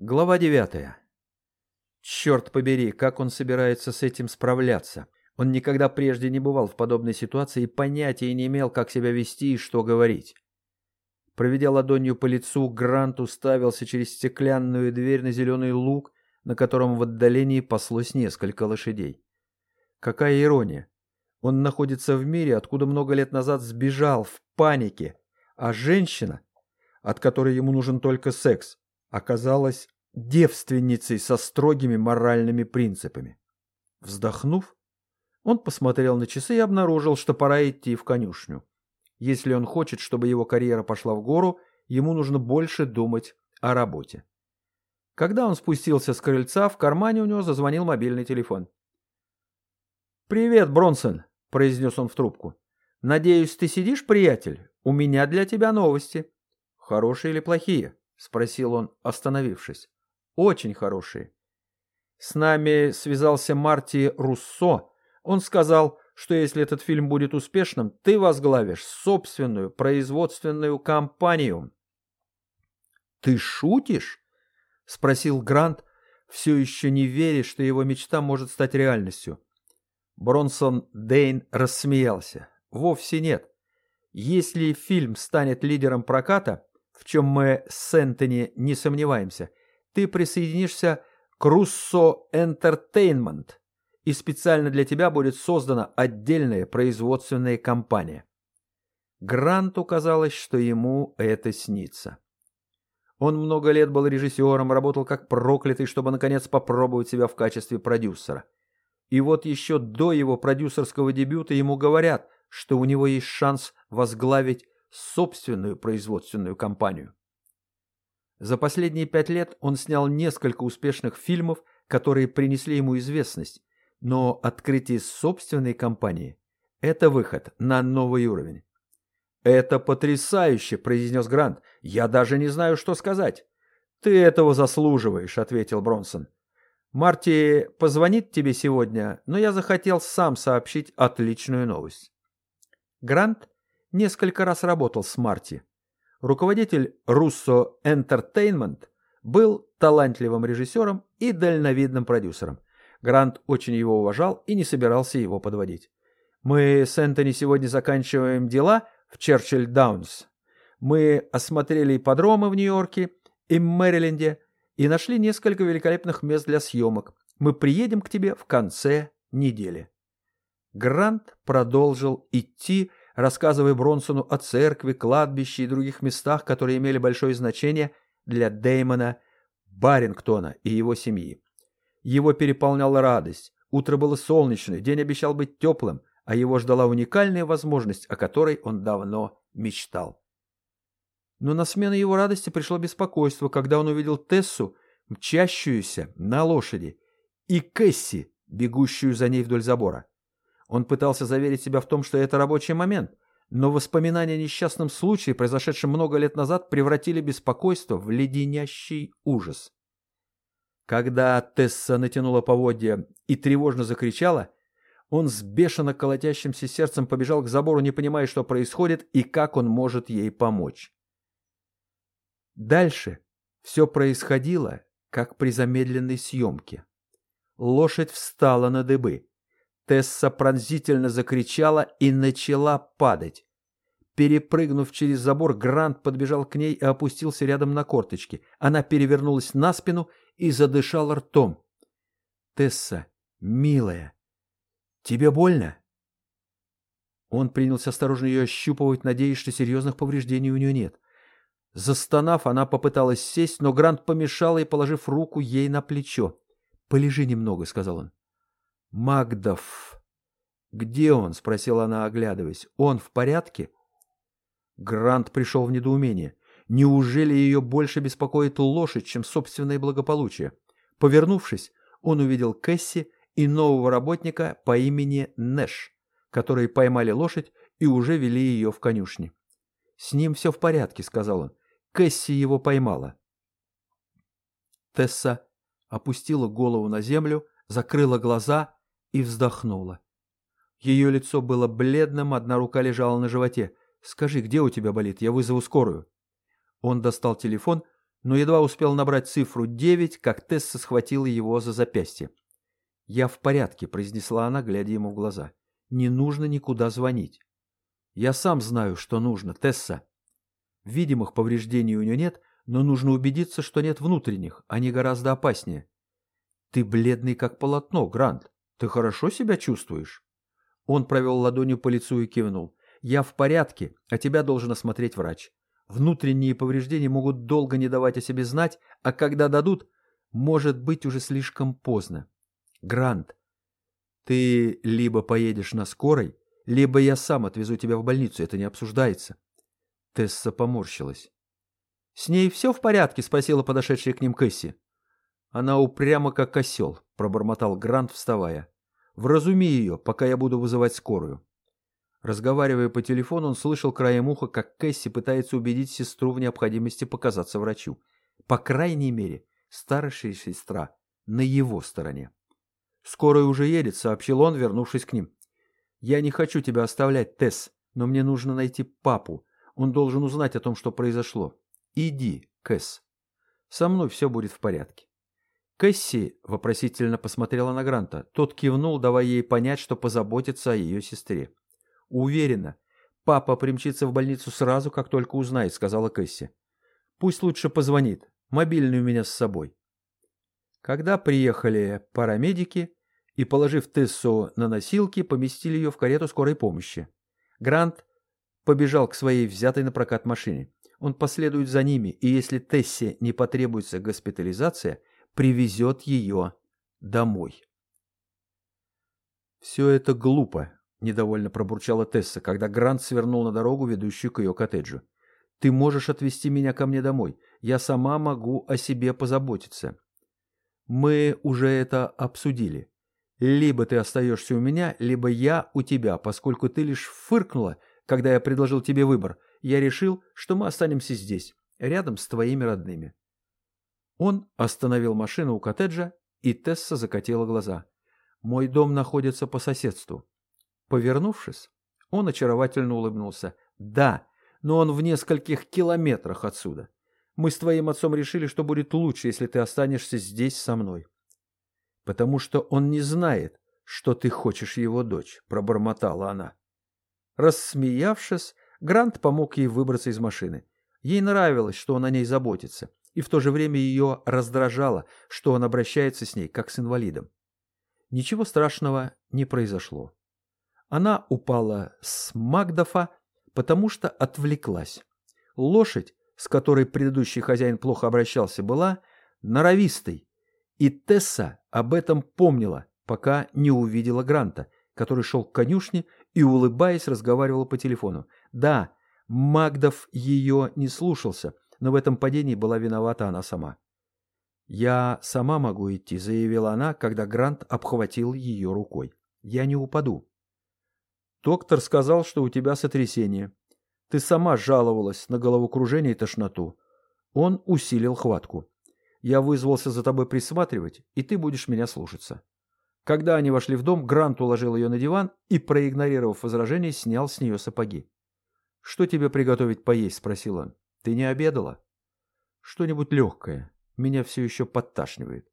Глава девятая. Черт побери, как он собирается с этим справляться. Он никогда прежде не бывал в подобной ситуации и понятия не имел, как себя вести и что говорить. Проведя ладонью по лицу, Грант уставился через стеклянную дверь на зеленый луг, на котором в отдалении паслось несколько лошадей. Какая ирония. Он находится в мире, откуда много лет назад сбежал в панике, а женщина, от которой ему нужен только секс, оказалась девственницей со строгими моральными принципами. Вздохнув, он посмотрел на часы и обнаружил, что пора идти в конюшню. Если он хочет, чтобы его карьера пошла в гору, ему нужно больше думать о работе. Когда он спустился с крыльца, в кармане у него зазвонил мобильный телефон. «Привет, Бронсон», — произнес он в трубку. «Надеюсь, ты сидишь, приятель? У меня для тебя новости». «Хорошие или плохие?» — спросил он, остановившись. «Очень хорошие». С нами связался Марти Руссо. Он сказал, что если этот фильм будет успешным, ты возглавишь собственную производственную компанию. «Ты шутишь?» — спросил Грант, все еще не веря, что его мечта может стать реальностью. Бронсон Дейн рассмеялся. «Вовсе нет. Если фильм станет лидером проката, в чем мы с Энтони не сомневаемся, ты присоединишься к Руссо Entertainment, и специально для тебя будет создана отдельная производственная компания». Гранту казалось, что ему это снится. Он много лет был режиссером, работал как проклятый, чтобы наконец попробовать себя в качестве продюсера. И вот еще до его продюсерского дебюта ему говорят, что у него есть шанс возглавить собственную производственную компанию. За последние пять лет он снял несколько успешных фильмов, которые принесли ему известность, но открытие собственной компании – это выход на новый уровень. «Это потрясающе!» – произнес Грант. «Я даже не знаю, что сказать». «Ты этого заслуживаешь», – ответил Бронсон. Марти позвонит тебе сегодня, но я захотел сам сообщить отличную новость. Грант несколько раз работал с Марти. Руководитель Russo Entertainment был талантливым режиссером и дальновидным продюсером. Грант очень его уважал и не собирался его подводить. Мы с Энтони сегодня заканчиваем дела в Черчилль Даунс. Мы осмотрели ипподромы в Нью-Йорке и Мэриленде, и нашли несколько великолепных мест для съемок. Мы приедем к тебе в конце недели». Грант продолжил идти, рассказывая Бронсону о церкви, кладбище и других местах, которые имели большое значение для Дэймона Барингтона и его семьи. Его переполняла радость. Утро было солнечное, день обещал быть теплым, а его ждала уникальная возможность, о которой он давно мечтал. Но на смену его радости пришло беспокойство, когда он увидел Тессу, мчащуюся на лошади, и Кэсси, бегущую за ней вдоль забора. Он пытался заверить себя в том, что это рабочий момент, но воспоминания о несчастном случае, произошедшем много лет назад, превратили беспокойство в леденящий ужас. Когда Тесса натянула поводья и тревожно закричала, он с бешено колотящимся сердцем побежал к забору, не понимая, что происходит и как он может ей помочь. Дальше все происходило, как при замедленной съемке. Лошадь встала на дыбы. Тесса пронзительно закричала и начала падать. Перепрыгнув через забор, Грант подбежал к ней и опустился рядом на корточки. Она перевернулась на спину и задышала ртом. «Тесса, милая, тебе больно?» Он принялся осторожно ее ощупывать, надеясь, что серьезных повреждений у нее нет. Застонав, она попыталась сесть, но Грант помешал ей, положив руку ей на плечо. «Полежи немного», — сказал он. «Магдов». «Где он?» — спросила она, оглядываясь. «Он в порядке?» Грант пришел в недоумение. Неужели ее больше беспокоит лошадь, чем собственное благополучие? Повернувшись, он увидел Кэсси и нового работника по имени Нэш, которые поймали лошадь и уже вели ее в конюшне. «С ним все в порядке», — сказал он. «Кэсси его поймала». Тесса опустила голову на землю, закрыла глаза и вздохнула. Ее лицо было бледным, одна рука лежала на животе. «Скажи, где у тебя болит? Я вызову скорую». Он достал телефон, но едва успел набрать цифру 9, как Тесса схватила его за запястье. «Я в порядке», — произнесла она, глядя ему в глаза. «Не нужно никуда звонить». «Я сам знаю, что нужно, Тесса». Видимых повреждений у нее нет, но нужно убедиться, что нет внутренних, они гораздо опаснее. «Ты бледный, как полотно, Грант. Ты хорошо себя чувствуешь?» Он провел ладонью по лицу и кивнул. «Я в порядке, а тебя должен осмотреть врач. Внутренние повреждения могут долго не давать о себе знать, а когда дадут, может быть уже слишком поздно. Грант, ты либо поедешь на скорой, либо я сам отвезу тебя в больницу, это не обсуждается. Тесса поморщилась. «С ней все в порядке?» — спросила подошедшая к ним Кэсси. «Она упряма, как осел», — пробормотал Грант, вставая. «Вразуми ее, пока я буду вызывать скорую». Разговаривая по телефону, он слышал краем уха, как Кэсси пытается убедить сестру в необходимости показаться врачу. По крайней мере, старшая сестра на его стороне. «Скорая уже едет», — сообщил он, вернувшись к ним. «Я не хочу тебя оставлять, Тесс, но мне нужно найти папу. Он должен узнать о том, что произошло. Иди, Кэс. Со мной все будет в порядке». Кэсси вопросительно посмотрела на Гранта. Тот кивнул, давая ей понять, что позаботится о ее сестре. Уверена. Папа примчится в больницу сразу, как только узнает, сказала Кэсси. Пусть лучше позвонит. Мобильный у меня с собой. Когда приехали парамедики и, положив Тессу на носилки, поместили ее в карету скорой помощи. Грант побежал к своей взятой на прокат машине. Он последует за ними, и если Тессе не потребуется госпитализация, привезет ее домой. Все это глупо, — недовольно пробурчала Тесса, когда Грант свернул на дорогу, ведущую к ее коттеджу. «Ты можешь отвезти меня ко мне домой. Я сама могу о себе позаботиться». «Мы уже это обсудили. Либо ты остаешься у меня, либо я у тебя, поскольку ты лишь фыркнула, когда я предложил тебе выбор. Я решил, что мы останемся здесь, рядом с твоими родными». Он остановил машину у коттеджа, и Тесса закатила глаза. «Мой дом находится по соседству. Повернувшись, он очаровательно улыбнулся. «Да, но он в нескольких километрах отсюда. Мы с твоим отцом решили, что будет лучше, если ты останешься здесь со мной». «Потому что он не знает, что ты хочешь его дочь», — пробормотала она. Рассмеявшись, Грант помог ей выбраться из машины. Ей нравилось, что он о ней заботится, и в то же время ее раздражало, что он обращается с ней, как с инвалидом. Ничего страшного не произошло. Она упала с Магдафа, потому что отвлеклась. Лошадь, с которой предыдущий хозяин плохо обращался, была норовистой, и Тесса об этом помнила, пока не увидела Гранта, который шел к конюшне и, улыбаясь, разговаривал по телефону. Да, Магдов ее не слушался, но в этом падении была виновата она сама. «Я сама могу идти», — заявила она, когда Грант обхватил ее рукой. «Я не упаду». Доктор сказал, что у тебя сотрясение. Ты сама жаловалась на головокружение и тошноту. Он усилил хватку. Я вызвался за тобой присматривать, и ты будешь меня слушаться. Когда они вошли в дом, Грант уложил ее на диван и, проигнорировав возражение, снял с нее сапоги. «Что тебе приготовить поесть?» – спросил он. «Ты не обедала?» «Что-нибудь легкое. Меня все еще подташнивает.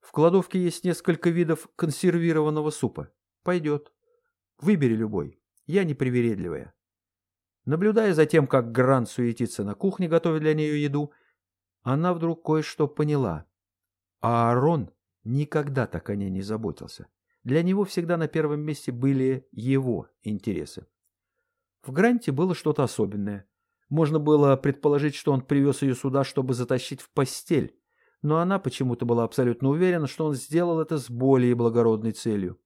В кладовке есть несколько видов консервированного супа. Пойдет». Выбери любой. Я непривередливая. Наблюдая за тем, как Грант суетится на кухне, готовя для нее еду, она вдруг кое-что поняла. А Аарон никогда так о ней не заботился. Для него всегда на первом месте были его интересы. В Гранте было что-то особенное. Можно было предположить, что он привез ее сюда, чтобы затащить в постель, но она почему-то была абсолютно уверена, что он сделал это с более благородной целью.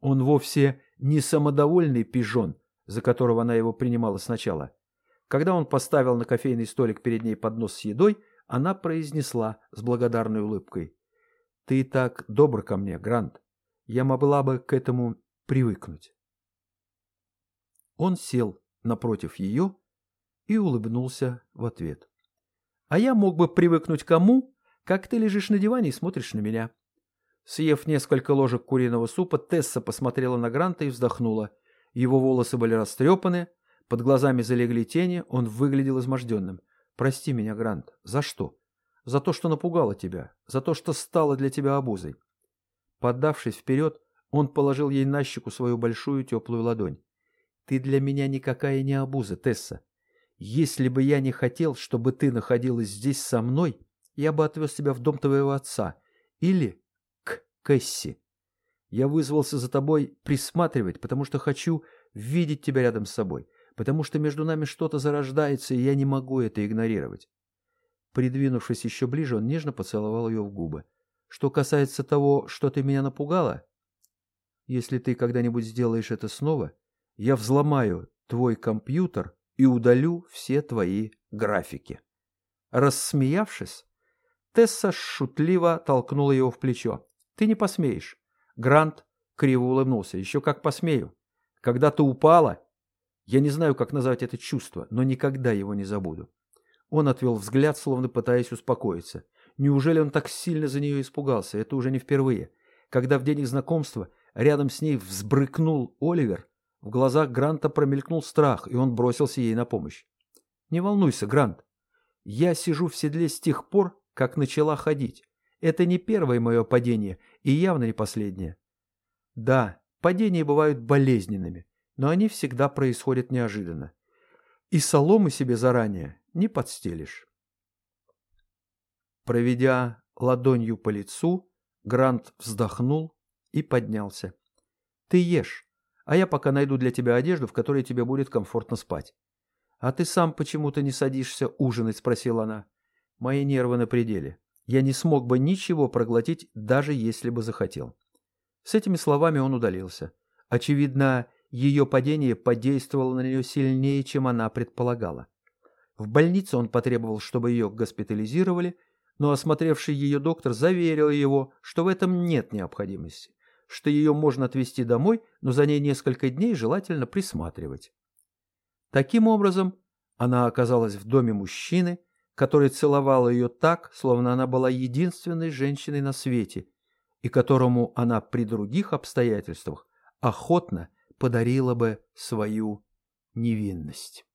Он вовсе не самодовольный пижон, за которого она его принимала сначала. Когда он поставил на кофейный столик перед ней поднос с едой, она произнесла с благодарной улыбкой. «Ты так добр ко мне, Грант. Я могла бы к этому привыкнуть». Он сел напротив ее и улыбнулся в ответ. «А я мог бы привыкнуть к кому, как ты лежишь на диване и смотришь на меня. Съев несколько ложек куриного супа, Тесса посмотрела на Гранта и вздохнула. Его волосы были растрепаны, под глазами залегли тени, он выглядел изможденным. Прости меня, Грант. За что? За то, что напугала тебя. За то, что стала для тебя обузой. Поддавшись вперед, он положил ей на щеку свою большую теплую ладонь. Ты для меня никакая не обуза, Тесса. Если бы я не хотел, чтобы ты находилась здесь со мной, я бы отвез тебя в дом твоего отца. Или к Кэсси. Я вызвался за тобой присматривать, потому что хочу видеть тебя рядом с собой, потому что между нами что-то зарождается, и я не могу это игнорировать. Придвинувшись еще ближе, он нежно поцеловал ее в губы. Что касается того, что ты меня напугала, если ты когда-нибудь сделаешь это снова, я взломаю твой компьютер и удалю все твои графики. Рассмеявшись, Тесса шутливо толкнула его в плечо. Ты не посмеешь. Грант криво улыбнулся. Еще как посмею. Когда ты упала, я не знаю, как назвать это чувство, но никогда его не забуду. Он отвел взгляд, словно пытаясь успокоиться. Неужели он так сильно за нее испугался? Это уже не впервые. Когда в день их знакомства рядом с ней взбрыкнул Оливер, в глазах Гранта промелькнул страх, и он бросился ей на помощь. «Не волнуйся, Грант. Я сижу в седле с тех пор, как начала ходить. Это не первое мое падение и явно не последнее. Да, падения бывают болезненными, но они всегда происходят неожиданно. И соломы себе заранее не подстелишь. Проведя ладонью по лицу, Грант вздохнул и поднялся. «Ты ешь, а я пока найду для тебя одежду, в которой тебе будет комфортно спать». «А ты сам почему-то не садишься ужинать?» – спросила она. «Мои нервы на пределе я не смог бы ничего проглотить, даже если бы захотел. С этими словами он удалился. Очевидно, ее падение подействовало на нее сильнее, чем она предполагала. В больнице он потребовал, чтобы ее госпитализировали, но осмотревший ее доктор заверил его, что в этом нет необходимости, что ее можно отвезти домой, но за ней несколько дней желательно присматривать. Таким образом, она оказалась в доме мужчины, который целовал ее так, словно она была единственной женщиной на свете, и которому она при других обстоятельствах охотно подарила бы свою невинность.